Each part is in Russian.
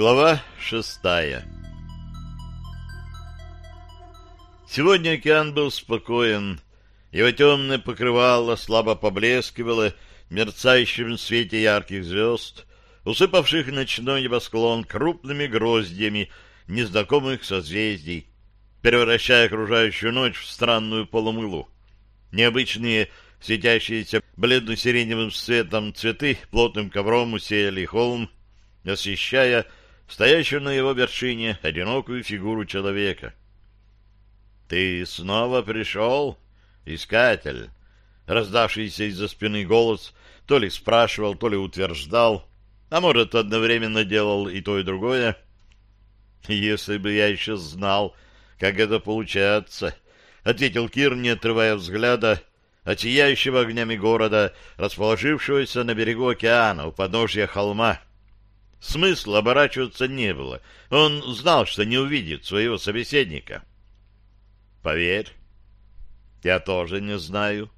Глава шестая Сегодня океан был спокоен. Его темное покрывало слабо поблескивало в мерцающем свете ярких звезд, усыпавших ночной небосклон крупными гроздьями незнакомых созвездий, превращая окружающую ночь в странную полумылу. Необычные светящиеся бледно-сиреневым цветом цветы плотным ковром усеяли холм, освещая стоящую на его вершине одинокую фигуру человека. «Ты снова пришел, искатель?» Раздавшийся из-за спины голос то ли спрашивал, то ли утверждал, а может, одновременно делал и то, и другое. «Если бы я еще знал, как это получается», — ответил Кир, не отрывая взгляда от сияющего огнями города, расположившегося на берегу океана у подножья холма. Смысла оборачиваться не было. Он знал, что не увидит своего собеседника. «Поверь, я тоже не знаю».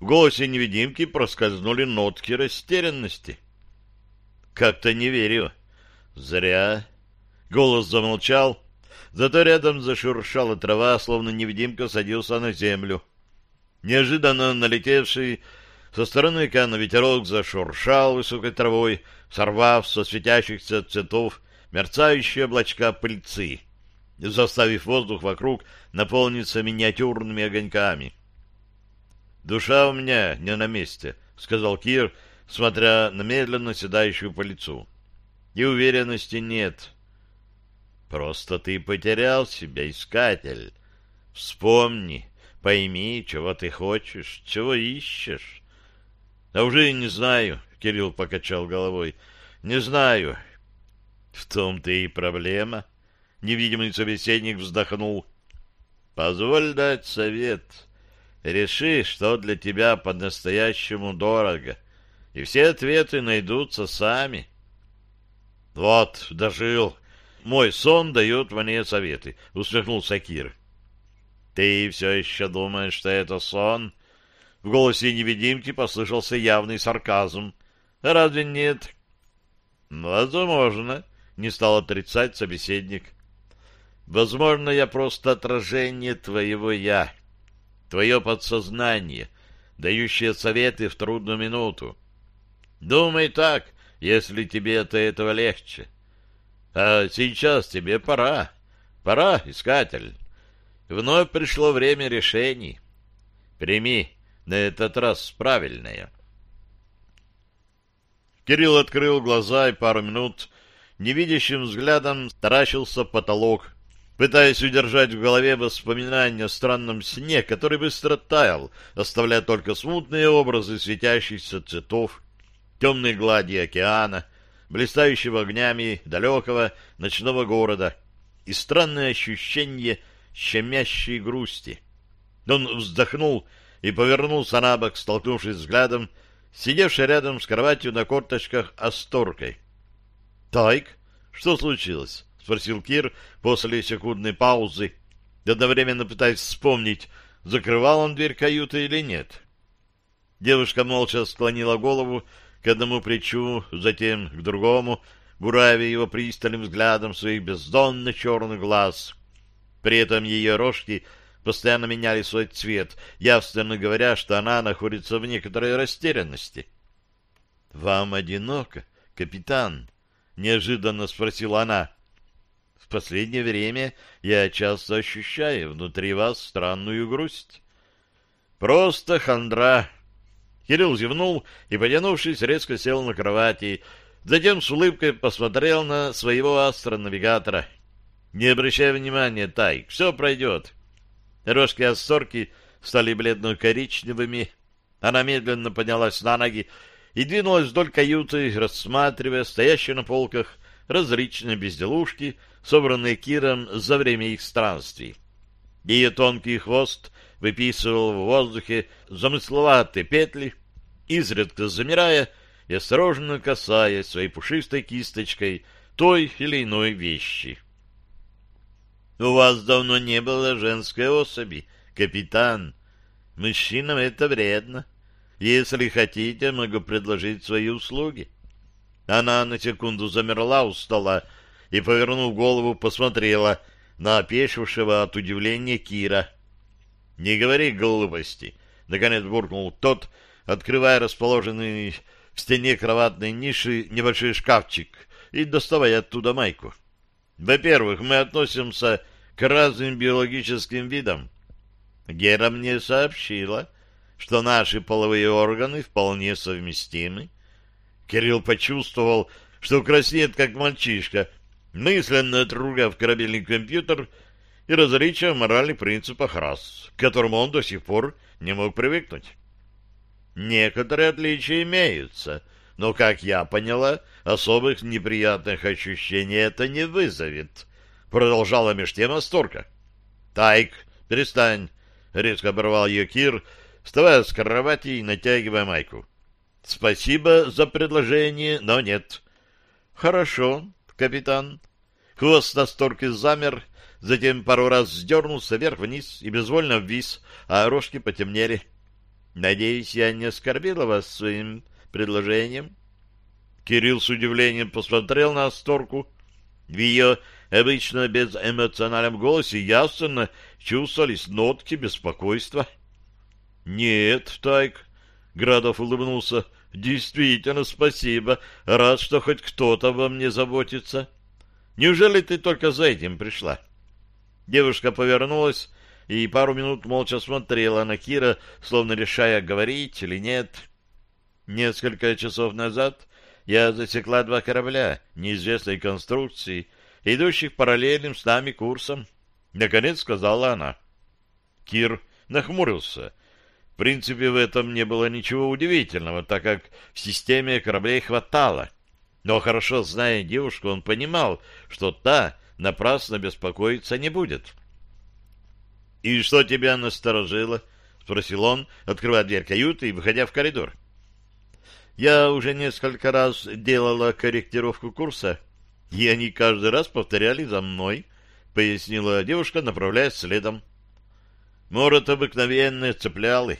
В голосе невидимки проскользнули нотки растерянности. «Как-то не верю». «Зря». Голос замолчал, зато рядом зашуршала трава, словно невидимка садился на землю. Неожиданно налетевший со стороны океана ветерок зашуршал высокой травой, сорвав со светящихся цветов мерцающие облачка пыльцы, заставив воздух вокруг наполниться миниатюрными огоньками. «Душа у меня не на месте», — сказал Кир, смотря на медленно седающую по лицу. «И уверенности нет». «Просто ты потерял себя, искатель. Вспомни, пойми, чего ты хочешь, чего ищешь». «А уже не знаю», Кирилл покачал головой. Не знаю. В том-то и проблема. Невидимый собеседник вздохнул. Позволь дать совет. Реши, что для тебя по-настоящему дорого, и все ответы найдутся сами. Вот, дожил. Мой сон дает мне советы, усмехнулся Кир. Ты все еще думаешь, что это сон? В голосе невидимки послышался явный сарказм. Разве нет? Возможно, не стал отрицать собеседник. Возможно, я просто отражение твоего «я», твое подсознание, дающее советы в трудную минуту. Думай так, если тебе от этого легче. А сейчас тебе пора. Пора, искатель. Вновь пришло время решений. Прими на этот раз правильное. Кирилл открыл глаза и пару минут невидящим взглядом таращился потолок, пытаясь удержать в голове воспоминания о странном сне, который быстро таял, оставляя только смутные образы светящихся цветов, темной глади океана, блистающего огнями далекого ночного города и странное ощущение щемящей грусти. Он вздохнул и повернулся на бок, столкнувшись взглядом сидевший рядом с кроватью на корточках Асторкой. — Тайк, что случилось? — спросил Кир после секундной паузы, одновременно пытаясь вспомнить, закрывал он дверь каюты или нет. Девушка молча склонила голову к одному плечу, затем к другому, буравя его пристальным взглядом своих бездонно черных глаз. При этом ее рожки — постоянно меняли свой цвет, явственно говоря, что она находится в некоторой растерянности. — Вам одиноко, капитан? — неожиданно спросила она. — В последнее время я часто ощущаю внутри вас странную грусть. — Просто хандра. Кирилл зевнул и, потянувшись, резко сел на кровати, затем с улыбкой посмотрел на своего астронавигатора. — Не обращай внимания, Тайк, все пройдет. — Рожки Ассорки стали бледно-коричневыми. Она медленно поднялась на ноги и двинулась вдоль каюты, рассматривая стоящие на полках различные безделушки, собранные Киром за время их странствий. Ее тонкий хвост выписывал в воздухе замысловатые петли, изредка замирая и осторожно касаясь своей пушистой кисточкой той или иной вещи. У вас давно не было женской особи, капитан. Мужчинам это вредно. Если хотите, могу предложить свои услуги. Она на секунду замерла у стола и, повернув голову, посмотрела на опешившего от удивления Кира. — Не говори глупости! — наконец буркнул тот, открывая расположенный в стене кроватной ниши небольшой шкафчик и доставая оттуда майку. Во-первых, мы относимся к разным биологическим видам. Гера мне сообщила, что наши половые органы вполне совместимы. Кирилл почувствовал, что краснеет, как мальчишка, мысленно отругав корабельный компьютер и различия в моральных принципах рас, к которому он до сих пор не мог привыкнуть. Некоторые отличия имеются, но, как я поняла, особых неприятных ощущений это не вызовет. Продолжала меж тем Асторка. «Тайк, перестань!» — резко оборвал ее Кир, вставая с кровати и натягивая майку. «Спасибо за предложение, но нет». «Хорошо, капитан». Хвост Асторки замер, затем пару раз сдернулся вверх-вниз и безвольно ввис, а рожки потемнели. Надеюсь, я не оскорбила вас своим предложением? Кирилл с удивлением посмотрел на Асторку. В ее обычно безэмоциональном голосе ясно чувствовались нотки беспокойства. — Нет, Тайк, — Градов улыбнулся, — действительно спасибо. Рад, что хоть кто-то обо мне заботится. Неужели ты только за этим пришла? Девушка повернулась и пару минут молча смотрела на Кира, словно решая, говорить или нет. Несколько часов назад я засекла два корабля неизвестной конструкции, идущих параллельным с нами курсом. Наконец сказала она. Кир нахмурился. В принципе, в этом не было ничего удивительного, так как в системе кораблей хватало. Но хорошо зная девушку, он понимал, что та напрасно беспокоиться не будет. — «И что тебя насторожило?» — спросил он, открывая дверь каюты и выходя в коридор. «Я уже несколько раз делала корректировку курса, и они каждый раз повторяли за мной», — пояснила девушка, направляясь следом. Морот обыкновенные цеплялы.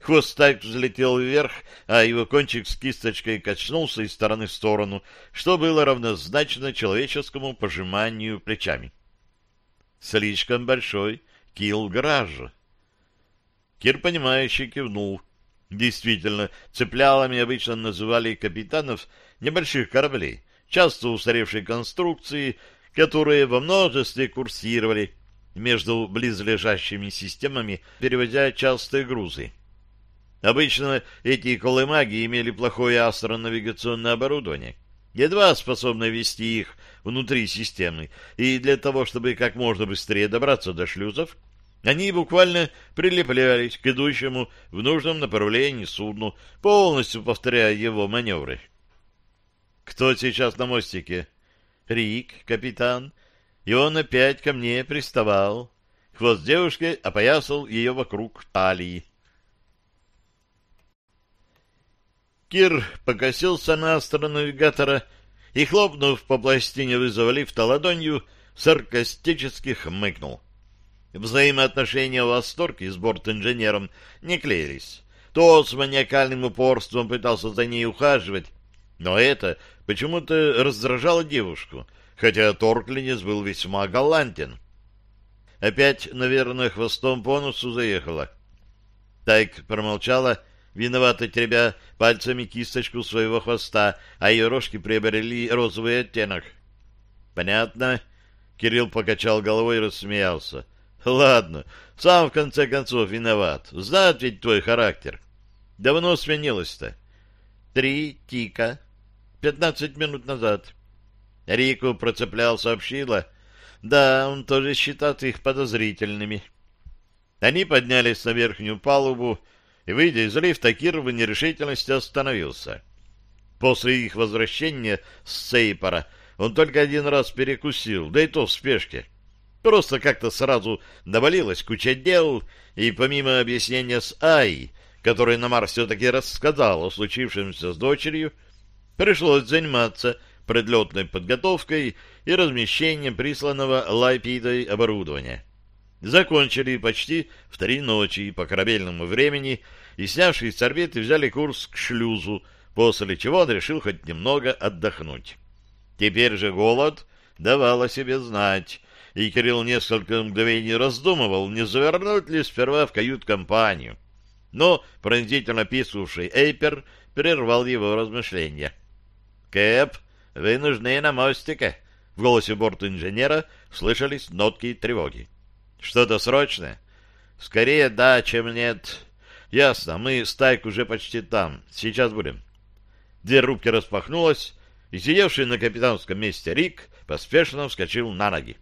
Хвост так взлетел вверх, а его кончик с кисточкой качнулся из стороны в сторону, что было равнозначно человеческому пожиманию плечами. Слишком большой Килгража. Кир, понимающе кивнул. Действительно, цеплялами обычно называли капитанов небольших кораблей, часто устаревшей конструкции, которые во множестве курсировали между близлежащими системами, перевозя частые грузы. Обычно эти колымаги имели плохое астронавигационное оборудование, едва способное вести их внутри системы, и для того, чтобы как можно быстрее добраться до шлюзов, они буквально прилеплялись к идущему в нужном направлении судну, полностью повторяя его маневры. «Кто сейчас на мостике?» «Рик, капитан. И он опять ко мне приставал. Хвост девушки опоясал ее вокруг талии. Кир покосился на астронавигатора и, хлопнув по пластине вызова лифта ладонью, саркастически хмыкнул. Взаимоотношения восторги с борт-инженером не клеились. Тот с маниакальным упорством пытался за ней ухаживать, но это почему-то раздражало девушку, хотя Торклинец был весьма галантен. Опять, наверное, хвостом по носу заехала. Тайк промолчала, виновато теребя пальцами кисточку своего хвоста, а ее рожки приобрели розовый оттенок. — Понятно. Кирилл покачал головой и рассмеялся. — Ладно, сам в конце концов виноват. Знает ведь твой характер. Давно сменилось-то? — Три тика. Пятнадцать минут назад. Рику процеплял, сообщила. Да, он тоже считает их подозрительными. Они поднялись на верхнюю палубу, и, выйдя из лифта, Кир в нерешительности остановился. После их возвращения с Сейпора он только один раз перекусил, да и то в спешке. Просто как-то сразу навалилась куча дел, и помимо объяснения с Ай, который Намар все-таки рассказал о случившемся с дочерью, пришлось заниматься предлетной подготовкой и размещением присланного Лайпидой оборудования. Закончили почти в три ночи по корабельному времени и, снявшись с орбиты, взяли курс к шлюзу, после чего он решил хоть немного отдохнуть. Теперь же голод давал о себе знать, и Кирилл несколько мгновений раздумывал, не завернуть ли сперва в кают-компанию. Но пронзительно писавший Эйпер прервал его размышления. «Кэп, вы нужны на мостике!» В голосе борт-инженера слышались нотки тревоги. «Что-то срочное?» «Скорее да, чем нет». «Ясно, мы с Тайк уже почти там. Сейчас будем». Дверь рубки распахнулась, и сидевший на капитанском месте Рик поспешно вскочил на ноги.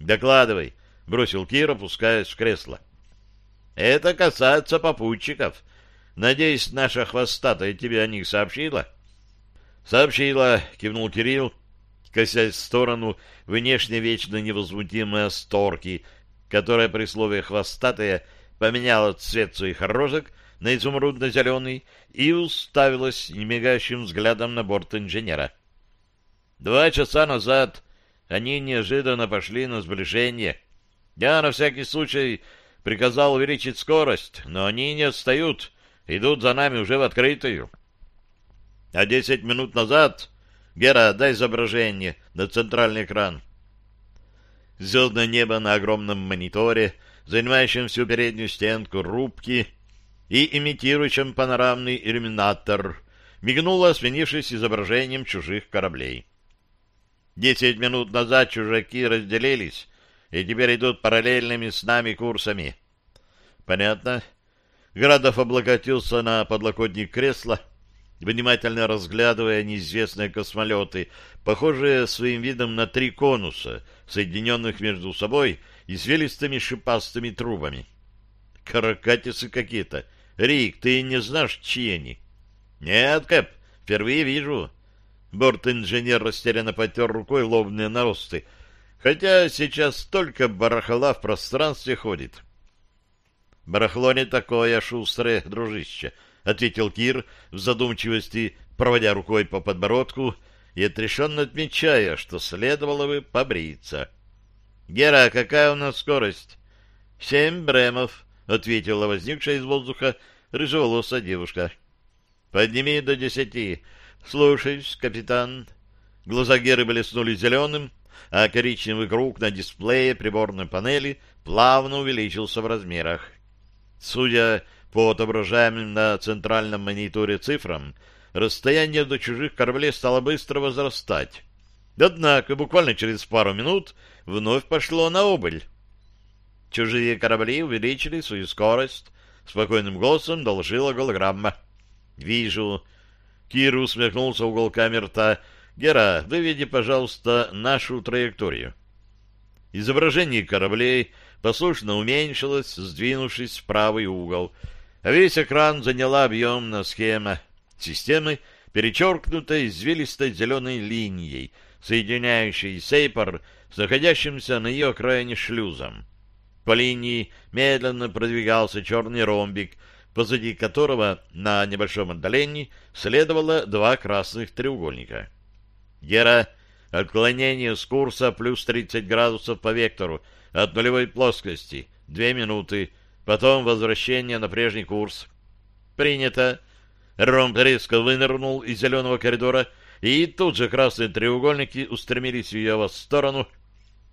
«Докладывай», — бросил Кир, опускаясь в кресло. «Это касается попутчиков. Надеюсь, наша хвостатая тебе о них сообщила?» «Сообщила», — кивнул Кирилл, косясь в сторону внешне вечно невозмутимой асторки, которая при слове «хвостатая» поменяла цвет своих рожек на изумрудно-зеленый и уставилась немигающим взглядом на борт инженера. Два часа назад они неожиданно пошли на сближение. Я на всякий случай приказал увеличить скорость, но они не отстают, идут за нами уже в открытую. А десять минут назад... Гера, дай изображение на центральный экран. Звездное небо на огромном мониторе, занимающем всю переднюю стенку рубки и имитирующем панорамный иллюминатор, мигнуло, сменившись изображением чужих кораблей. Десять минут назад чужаки разделились и теперь идут параллельными с нами курсами. Понятно. Градов облокотился на подлокотник кресла, внимательно разглядывая неизвестные космолеты, похожие своим видом на три конуса, соединенных между собой извилистыми шипастыми трубами. Каракатисы какие-то. Рик, ты не знаешь, чьи они? Нет, Кэп, впервые вижу. Борт-инженер растерянно потер рукой лобные наросты, хотя сейчас столько барахла в пространстве ходит. Барахло не такое шустрое, дружище, — ответил Кир в задумчивости, проводя рукой по подбородку и отрешенно отмечая, что следовало бы побриться. — Гера, какая у нас скорость? — Семь бремов, — ответила возникшая из воздуха рыжеволосая девушка. — Подними до десяти. «Слушаюсь, капитан». Глаза Геры блеснули зеленым, а коричневый круг на дисплее приборной панели плавно увеличился в размерах. Судя по отображаемым на центральном мониторе цифрам, расстояние до чужих кораблей стало быстро возрастать. Однако буквально через пару минут вновь пошло на убыль. Чужие корабли увеличили свою скорость, спокойным голосом доложила голограмма. «Вижу. Кир усмехнулся уголками рта. «Гера, выведи, пожалуйста, нашу траекторию». Изображение кораблей послушно уменьшилось, сдвинувшись в правый угол, а весь экран заняла объемная схема системы, перечеркнутой извилистой зеленой линией, соединяющей Сейпор с находящимся на ее окраине шлюзом. По линии медленно продвигался черный ромбик — позади которого на небольшом отдалении следовало два красных треугольника. Гера, отклонение с курса плюс 30 градусов по вектору от нулевой плоскости, две минуты, потом возвращение на прежний курс. Принято. Ромб резко вынырнул из зеленого коридора, и тут же красные треугольники устремились в его сторону.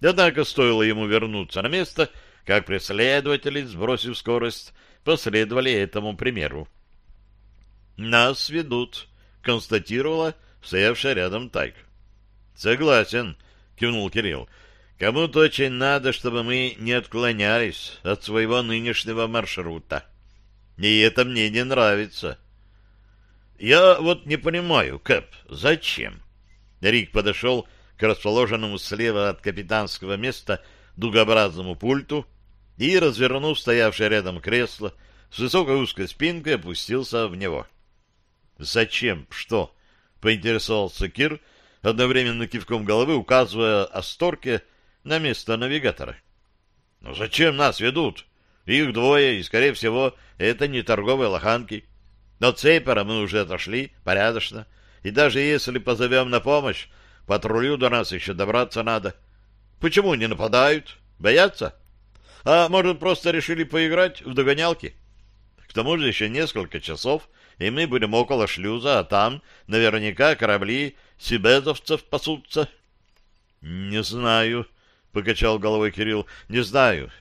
Однако стоило ему вернуться на место, как преследователи, сбросив скорость, последовали этому примеру. «Нас ведут», — констатировала стоявшая рядом Тайк. «Согласен», — кивнул Кирилл. «Кому-то очень надо, чтобы мы не отклонялись от своего нынешнего маршрута. И это мне не нравится». «Я вот не понимаю, Кэп, зачем?» Рик подошел к расположенному слева от капитанского места дугообразному пульту, и, развернув стоявшее рядом кресло, с высокой узкой спинкой опустился в него. «Зачем? Что?» — поинтересовался Кир, одновременно кивком головы указывая Асторке на место навигатора. «Ну зачем нас ведут? Их двое, и, скорее всего, это не торговые лоханки. Но Цейпера мы уже отошли, порядочно. И даже если позовем на помощь, патрулю до нас еще добраться надо. Почему не нападают? Боятся?» А может, просто решили поиграть в догонялки? К тому же еще несколько часов, и мы будем около шлюза, а там наверняка корабли сибезовцев пасутся. Не знаю, покачал головой Кирилл. Не знаю.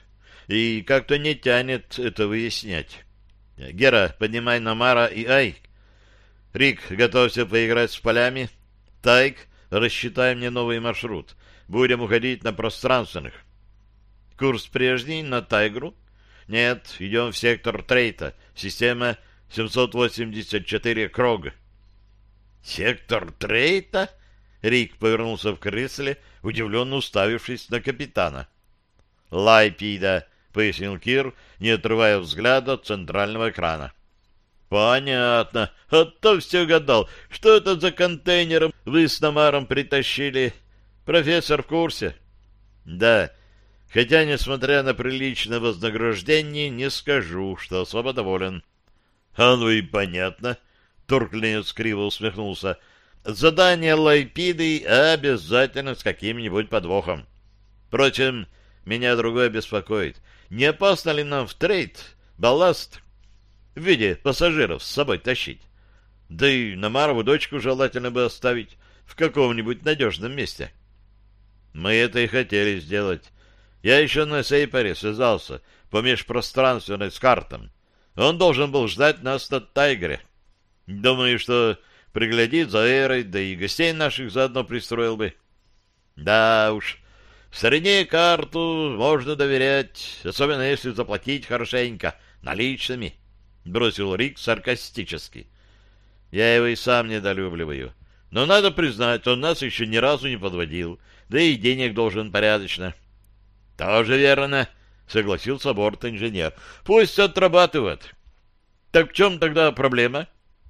И как-то не тянет это выяснять. Гера, поднимай Намара и Ай. Рик, готовься поиграть с полями. Тайк, рассчитай мне новый маршрут. Будем уходить на пространственных. Курс прежний на Тайгру? Нет, идем в сектор Трейта. Система 784 Крог. Сектор Трейта? Рик повернулся в кресле, удивленно уставившись на капитана. Лайпида, пояснил Кир, не отрывая взгляда от центрального экрана. Понятно. А то все гадал, что это за контейнером вы с Намаром притащили. Профессор в курсе? Да. Хотя, несмотря на приличное вознаграждение, не скажу, что особо доволен. А ну и понятно. Турклинец криво усмехнулся. Задание Лайпиды обязательно с каким-нибудь подвохом. Впрочем, меня другое беспокоит. Не опасно ли нам в трейд балласт в виде пассажиров с собой тащить? Да и Намарову дочку желательно бы оставить в каком-нибудь надежном месте. Мы это и хотели сделать. Я еще на Сейпаре связался по межпространственной с картом. Он должен был ждать нас на Тайгре. Думаю, что приглядит за Эрой, да и гостей наших заодно пристроил бы. Да уж, в стране карту можно доверять, особенно если заплатить хорошенько, наличными, — бросил Рик саркастически. Я его и сам недолюбливаю. Но надо признать, он нас еще ни разу не подводил, да и денег должен порядочно. — Тоже верно, — согласился борт-инженер. — Пусть отрабатывает. — Так в чем тогда проблема?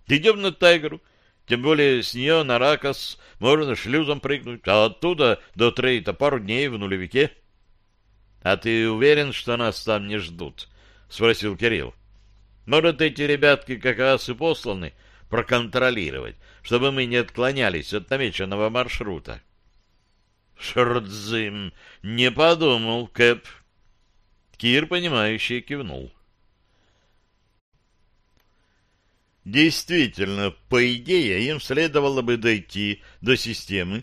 Идем на Тайгру. Тем более с нее на Ракос можно шлюзом прыгнуть, а оттуда до Трейта пару дней в нулевике. — А ты уверен, что нас там не ждут? — спросил Кирилл. — Может, эти ребятки как раз и посланы проконтролировать, чтобы мы не отклонялись от намеченного маршрута. — Шрдзым, не подумал, Кэп. Кир, понимающий, кивнул. Действительно, по идее, им следовало бы дойти до системы,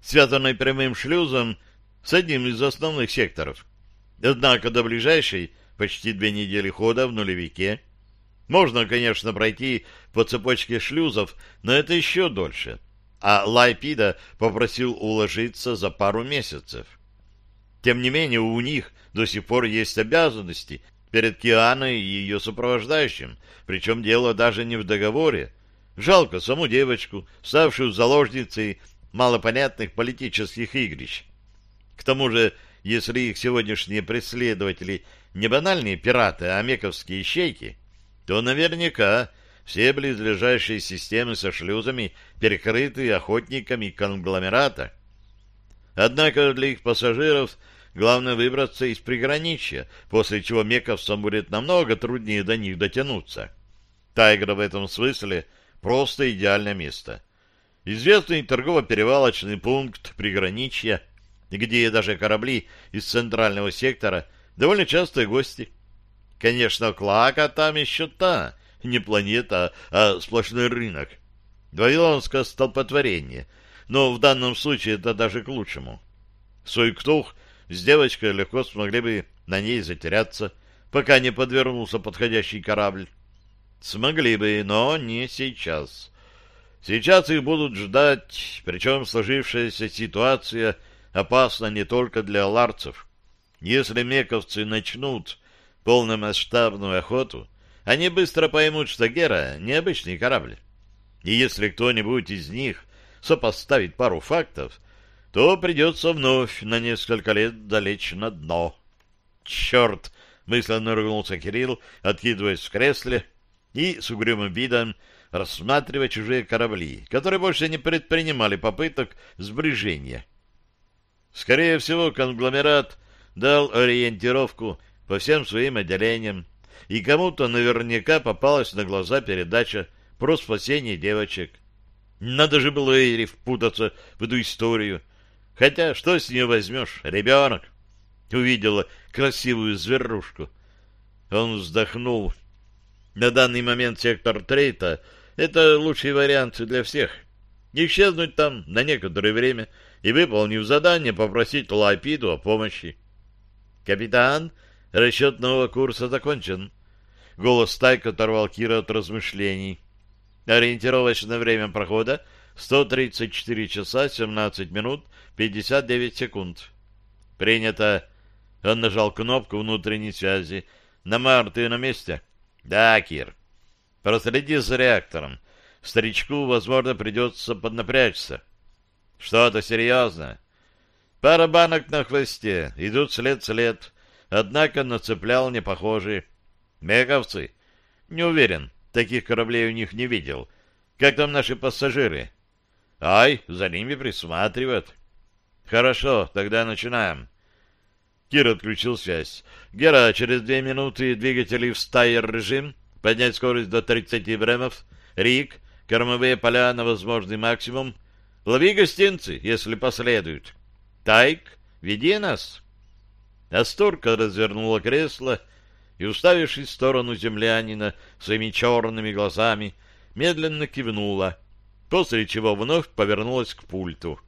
связанной прямым шлюзом с одним из основных секторов. Однако до ближайшей, почти две недели хода в нулевике, можно, конечно, пройти по цепочке шлюзов, но это еще дольше. А Лайпида попросил уложиться за пару месяцев. Тем не менее, у них до сих пор есть обязанности перед Кианой и ее сопровождающим, причем дело даже не в договоре. Жалко саму девочку, ставшую заложницей малопонятных политических игрищ. К тому же, если их сегодняшние преследователи не банальные пираты, а мековские щейки, то наверняка все близлежащие системы со шлюзами перекрыты охотниками конгломерата. Однако для их пассажиров Главное выбраться из приграничья, после чего мековцам будет намного труднее до них дотянуться. Тайгра в этом смысле просто идеальное место. Известный торгово-перевалочный пункт приграничья, где даже корабли из центрального сектора довольно частые гости. Конечно, Клака там еще та, не планета, а сплошной рынок. Вавилонское столпотворение, но в данном случае это даже к лучшему. Сойктух — с девочкой легко смогли бы на ней затеряться, пока не подвернулся подходящий корабль. Смогли бы, но не сейчас. Сейчас их будут ждать, причем сложившаяся ситуация опасна не только для ларцев. Если мековцы начнут полномасштабную охоту, они быстро поймут, что Гера — необычный корабль. И если кто-нибудь из них сопоставит пару фактов, то придется вновь на несколько лет долечь на дно. «Черт!» — мысленно ругнулся Кирилл, откидываясь в кресле и с угрюмым видом рассматривая чужие корабли, которые больше не предпринимали попыток сближения. Скорее всего, конгломерат дал ориентировку по всем своим отделениям, и кому-то наверняка попалась на глаза передача про спасение девочек. Надо же было Эйри впутаться в эту историю — Хотя, что с нее возьмешь? Ребенок. Увидела красивую зверушку. Он вздохнул. На данный момент сектор трейта — это лучший вариант для всех. Исчезнуть там на некоторое время и, выполнив задание, попросить Лапиду о помощи. «Капитан, расчет нового курса закончен». Голос Тайка оторвал Кира от размышлений. Ориентировочное время прохода 134 часа 17 минут 59 секунд. Принято. Он нажал кнопку внутренней связи. Намар, ты на месте? Да, Кир. Проследи за реактором. Старичку, возможно, придется поднапрячься. Что-то серьезно. Пара банок на хвосте. Идут след-след. Однако нацеплял непохожие. Меговцы? Не уверен. Таких кораблей у них не видел. Как там наши пассажиры? Ай, за ними присматривают. Хорошо, тогда начинаем. Кир отключил связь. Гера, через две минуты двигатели в стайер-режим, поднять скорость до 30 бремов. Рик, кормовые поля на возможный максимум. Лови гостинцы, если последуют. Тайк, веди нас. Асторка развернула кресло и, уставившись в сторону землянина своими черными глазами, медленно кивнула, после чего вновь повернулась к пульту.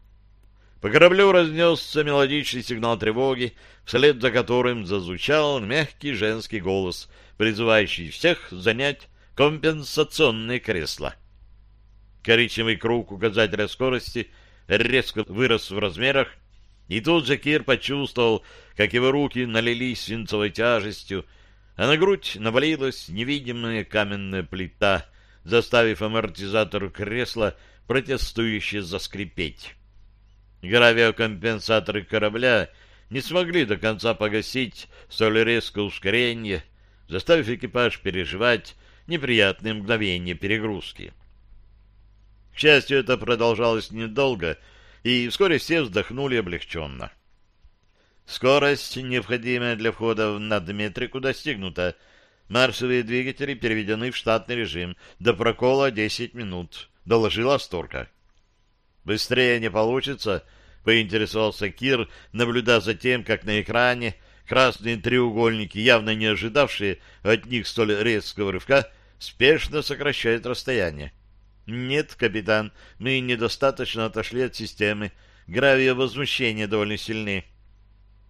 По кораблю разнесся мелодичный сигнал тревоги, вслед за которым зазвучал мягкий женский голос, призывающий всех занять компенсационные кресла. Коричневый круг указателя скорости резко вырос в размерах, и тут же Кир почувствовал, как его руки налились свинцовой тяжестью, а на грудь навалилась невидимая каменная плита, заставив амортизатор кресла протестующе заскрипеть. Гравиокомпенсаторы корабля не смогли до конца погасить столь резкое ускорение, заставив экипаж переживать неприятные мгновения перегрузки. К счастью, это продолжалось недолго, и вскоре все вздохнули облегченно. Скорость, необходимая для входа в надметрику, достигнута. Маршевые двигатели переведены в штатный режим. До прокола 10 минут, — доложила Асторка. Быстрее не получится, — поинтересовался Кир, наблюдая за тем, как на экране красные треугольники, явно не ожидавшие от них столь резкого рывка, спешно сокращают расстояние. «Нет, капитан, мы недостаточно отошли от системы. Гравиовозмущения довольно сильны».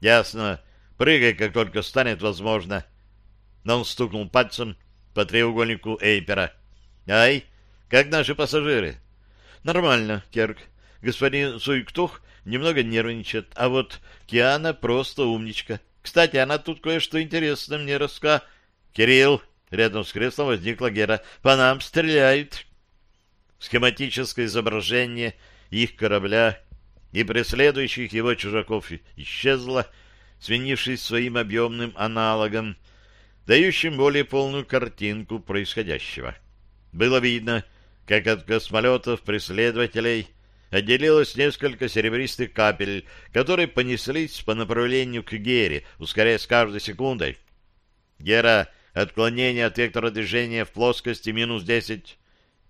Ясно. Прыгай, как только станет возможно. Но он стукнул пальцем по треугольнику Эйпера. Ай, как наши пассажиры? Нормально, Керк. Господин Суйктух немного нервничает, а вот Киана просто умничка. Кстати, она тут кое-что интересное мне раска... Кирилл, рядом с креслом возникла Гера. По нам стреляют. Схематическое изображение их корабля и преследующих его чужаков исчезла, свинившись своим объемным аналогом, дающим более полную картинку происходящего. Было видно, как от космолетов преследователей отделилось несколько серебристых капель, которые понеслись по направлению к Гере, ускоряясь каждой секундой. Гера, отклонение от вектора движения в плоскости минус десять.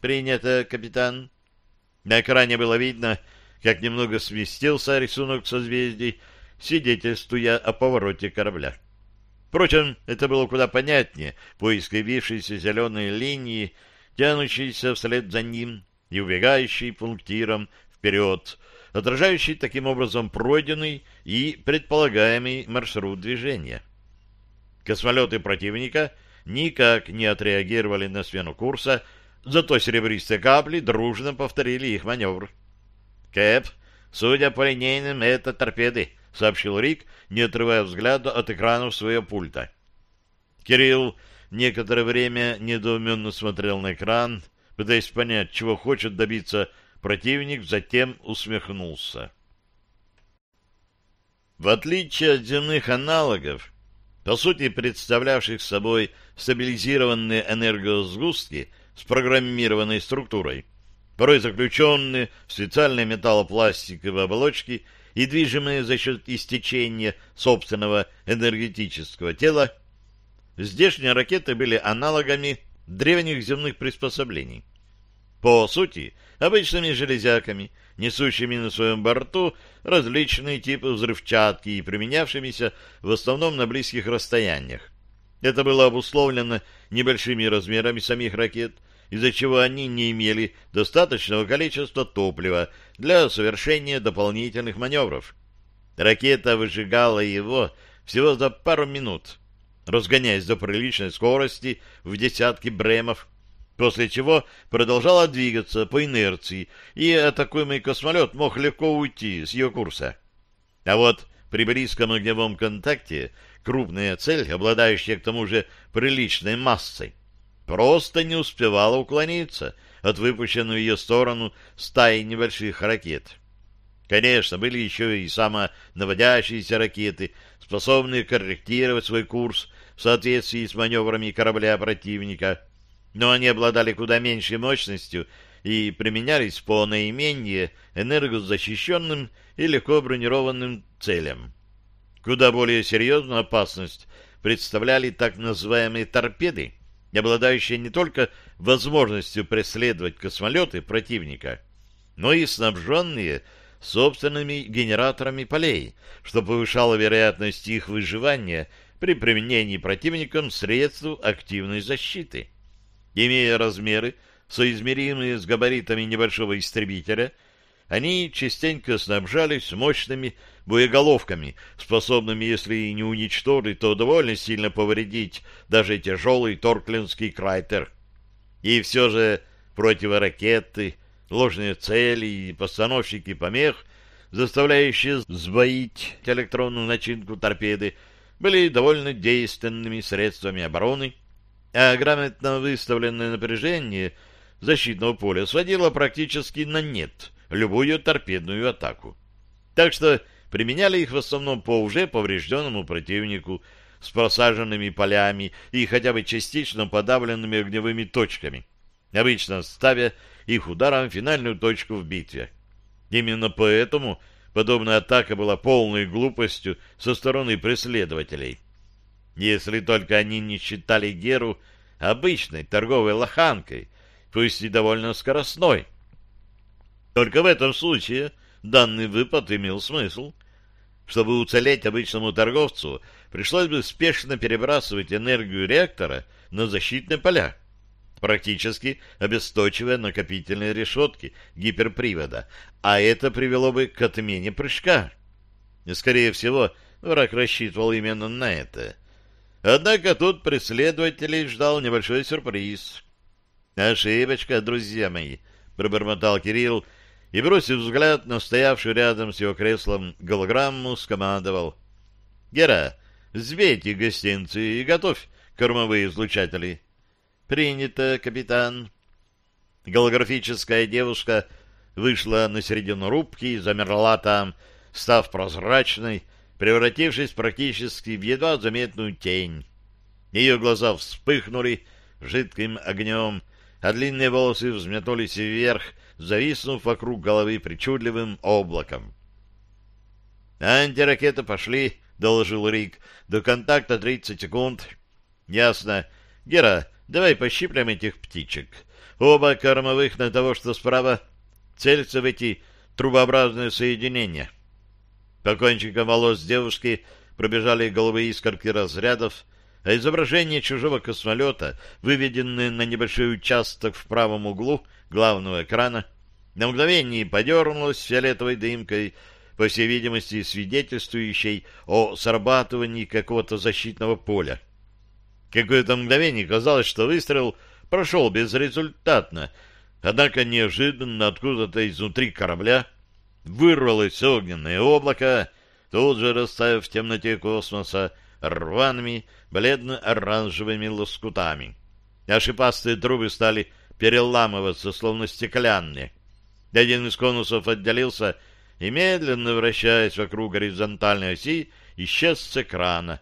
Принято, капитан. На экране было видно, как немного сместился рисунок созвездий, свидетельствуя о повороте корабля. Впрочем, это было куда понятнее по искривившейся зеленой линии, тянущейся вслед за ним и убегающей пунктиром вперед, отражающей таким образом пройденный и предполагаемый маршрут движения. Космолеты противника никак не отреагировали на смену курса, зато серебристые капли дружно повторили их маневр. «Кэп, судя по линейным, это торпеды», — сообщил Рик, не отрывая взгляда от экранов своего пульта. Кирилл некоторое время недоуменно смотрел на экран, пытаясь понять, чего хочет добиться противник, затем усмехнулся. В отличие от земных аналогов, по сути представлявших собой стабилизированные энергосгустки с программированной структурой, порой заключенные в специальные металлопластиковые оболочки и движимые за счет истечения собственного энергетического тела, здешние ракеты были аналогами древних земных приспособлений. По сути, обычными железяками, несущими на своем борту различные типы взрывчатки и применявшимися в основном на близких расстояниях. Это было обусловлено небольшими размерами самих ракет из-за чего они не имели достаточного количества топлива для совершения дополнительных маневров. Ракета выжигала его всего за пару минут, разгоняясь до приличной скорости в десятки бремов, после чего продолжала двигаться по инерции, и атакуемый космолет мог легко уйти с ее курса. А вот при близком огневом контакте крупная цель, обладающая к тому же приличной массой, просто не успевала уклониться от выпущенной в ее сторону стаи небольших ракет. Конечно, были еще и самонаводящиеся ракеты, способные корректировать свой курс в соответствии с маневрами корабля противника, но они обладали куда меньшей мощностью и применялись по наименее энергозащищенным и легко бронированным целям. Куда более серьезную опасность представляли так называемые торпеды, обладающие не только возможностью преследовать космолеты противника, но и снабженные собственными генераторами полей, что повышало вероятность их выживания при применении противником средств активной защиты. Имея размеры, соизмеримые с габаритами небольшого истребителя, они частенько снабжались мощными боеголовками, способными, если и не уничтожить, то довольно сильно повредить даже тяжелый торклинский крайтер. И все же противоракеты, ложные цели и постановщики помех, заставляющие сбоить электронную начинку торпеды, были довольно действенными средствами обороны, а грамотно выставленное напряжение защитного поля сводило практически на нет любую торпедную атаку. Так что применяли их в основном по уже поврежденному противнику с просаженными полями и хотя бы частично подавленными огневыми точками, обычно ставя их ударом финальную точку в битве. Именно поэтому подобная атака была полной глупостью со стороны преследователей. Если только они не считали Геру обычной торговой лоханкой, пусть и довольно скоростной. Только в этом случае данный выпад имел смысл — чтобы уцелеть обычному торговцу, пришлось бы спешно перебрасывать энергию реактора на защитные поля, практически обесточивая накопительные решетки гиперпривода, а это привело бы к отмене прыжка. И, скорее всего, враг рассчитывал именно на это. Однако тут преследователей ждал небольшой сюрприз. «Ошибочка, друзья мои», — пробормотал Кирилл, — и, бросив взгляд на стоявшую рядом с его креслом голограмму, скомандовал. — Гера, сбейте гостинцы и готовь кормовые излучатели. — Принято, капитан. Голографическая девушка вышла на середину рубки и замерла там, став прозрачной, превратившись практически в едва заметную тень. Ее глаза вспыхнули жидким огнем, а длинные волосы взметнулись вверх, зависнув вокруг головы причудливым облаком. «Антиракеты пошли», — доложил Рик. «До контакта 30 секунд». «Ясно. Гера, давай пощиплем этих птичек. Оба кормовых на того, что справа. Целься в эти трубообразные соединения». По кончикам волос девушки пробежали голубые искорки разрядов, а изображение чужого космолета, выведенное на небольшой участок в правом углу главного экрана, на мгновение подернулось фиолетовой дымкой, по всей видимости, свидетельствующей о срабатывании какого-то защитного поля. Какое-то мгновение казалось, что выстрел прошел безрезультатно, однако неожиданно откуда-то изнутри корабля вырвалось огненное облако, тут же растаяв в темноте космоса, рваными бледно-оранжевыми лоскутами. А шипастые трубы стали переламываться, словно стеклянные. Один из конусов отделился и, медленно вращаясь вокруг горизонтальной оси, исчез с экрана,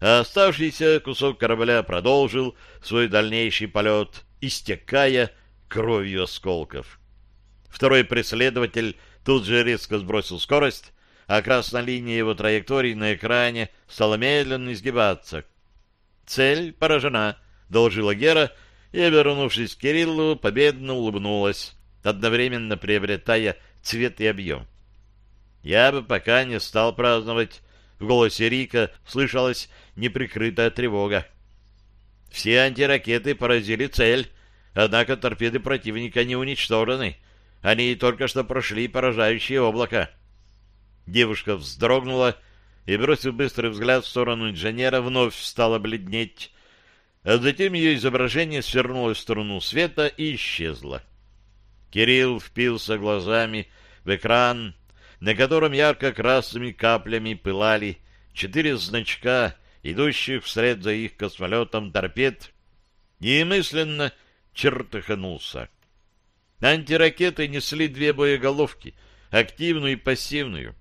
а оставшийся кусок корабля продолжил свой дальнейший полет, истекая кровью осколков. Второй преследователь тут же резко сбросил скорость, а красная линия его траектории на экране стала медленно изгибаться. «Цель поражена», — доложила Гера, и, обернувшись к Кириллу, победно улыбнулась, одновременно приобретая цвет и объем. «Я бы пока не стал праздновать», — в голосе Рика слышалась неприкрытая тревога. «Все антиракеты поразили цель, Однако торпеды противника не уничтожены. Они только что прошли поражающее облако. Девушка вздрогнула и, бросив быстрый взгляд в сторону инженера, вновь стала бледнеть, а затем ее изображение свернулось в сторону света и исчезло. Кирилл впился глазами в экран, на котором ярко-красными каплями пылали четыре значка, идущих вслед за их космолетом торпед, и мысленно чертыханулся. Антиракеты несли две боеголовки, активную и пассивную.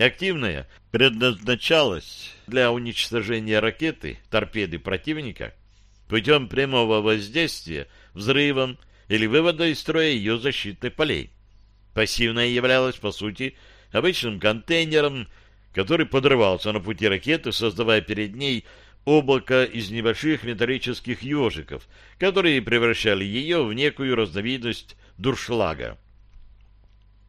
Активная предназначалась для уничтожения ракеты, торпеды противника, путем прямого воздействия, взрывом или вывода из строя ее защитных полей. Пассивная являлась, по сути, обычным контейнером, который подрывался на пути ракеты, создавая перед ней облако из небольших металлических ежиков, которые превращали ее в некую разновидность дуршлага.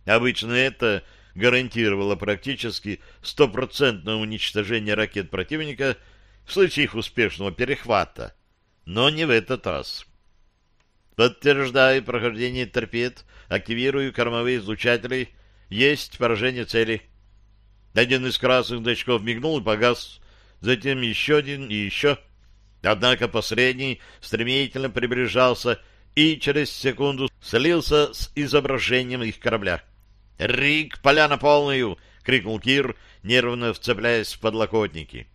Обычно это гарантировало практически стопроцентное уничтожение ракет противника в случае их успешного перехвата, но не в этот раз. Подтверждаю прохождение торпед, активирую кормовые излучатели, есть поражение цели. Один из красных значков мигнул и погас, затем еще один и еще. Однако последний стремительно приближался и через секунду слился с изображением их корабля. «Рик, поля на полную!» — крикнул Кир, нервно вцепляясь в подлокотники.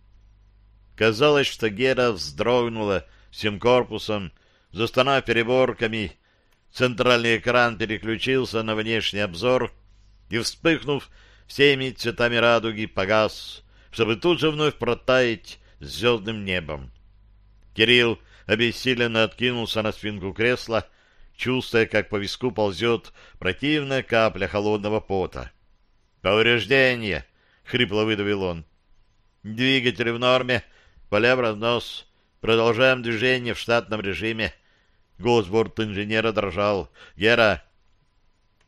Казалось, что Гера вздрогнула всем корпусом, застонав переборками. Центральный экран переключился на внешний обзор и, вспыхнув всеми цветами радуги, погас, чтобы тут же вновь протаять звездным небом. Кирилл обессиленно откинулся на спинку кресла, чувствуя, как по виску ползет противная капля холодного пота. «Повреждение!» — хрипло выдавил он. «Двигатель в норме, поля в разнос. Продолжаем движение в штатном режиме». Голос борт-инженера дрожал. «Гера!»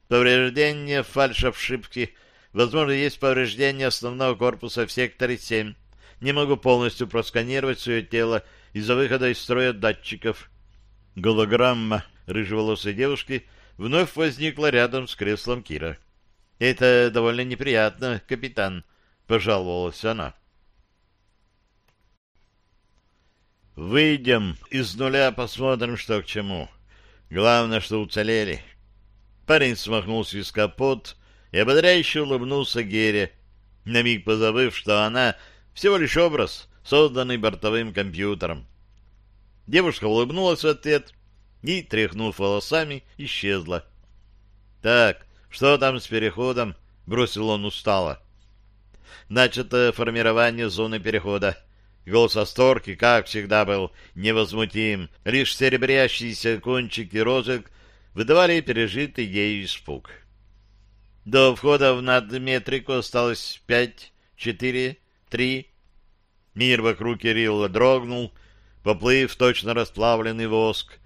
«Повреждение фальшовшибки. Возможно, есть повреждение основного корпуса в секторе 7. Не могу полностью просканировать свое тело из-за выхода из строя датчиков». Голограмма рыжеволосой девушки вновь возникла рядом с креслом Кира. — Это довольно неприятно, капитан, — пожаловалась она. «Выйдем из нуля, посмотрим, что к чему. Главное, что уцелели». Парень смахнул с виска пот и ободряюще улыбнулся Гере, на миг позабыв, что она всего лишь образ, созданный бортовым компьютером. Девушка улыбнулась в ответ и, тряхнув волосами, исчезла. — Так, что там с переходом? — бросил он устало. — Начато формирование зоны перехода. Голос Асторки, как всегда, был невозмутим. Лишь серебрящиеся кончики розок выдавали пережитый ею испуг. До входа в надметрику осталось пять, четыре, три. Мир вокруг Кирилла дрогнул, поплыв точно расплавленный воск,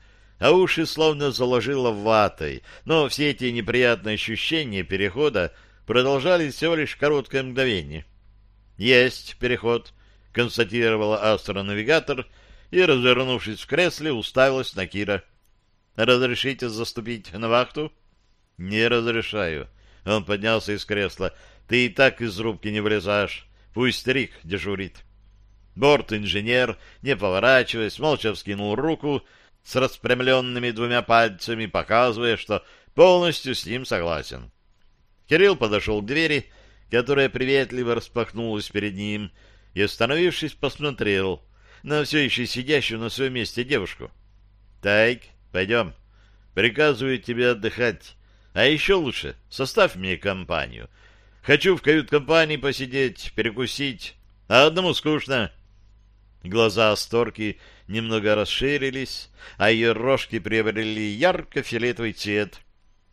а уши словно заложило ватой, но все эти неприятные ощущения перехода продолжались всего лишь короткое мгновение. «Есть переход», — констатировала астронавигатор и, развернувшись в кресле, уставилась на Кира. «Разрешите заступить на вахту?» «Не разрешаю». Он поднялся из кресла. «Ты и так из рубки не вылезаешь. Пусть Рик дежурит». Борт-инженер, не поворачиваясь, молча вскинул руку с распрямленными двумя пальцами, показывая, что полностью с ним согласен. Кирилл подошел к двери, которая приветливо распахнулась перед ним, и, остановившись, посмотрел на все еще сидящую на своем месте девушку. — Так, пойдем. Приказываю тебе отдыхать. А еще лучше, составь мне компанию. Хочу в кают-компании посидеть, перекусить, а одному скучно. Глаза Асторки немного расширились, а ее рожки приобрели ярко-фиолетовый цвет.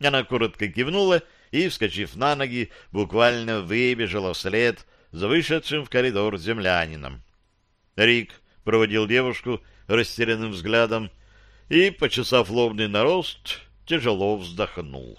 Она коротко кивнула и, вскочив на ноги, буквально выбежала вслед за вышедшим в коридор землянином. Рик проводил девушку растерянным взглядом и, почесав лобный нарост, тяжело вздохнул.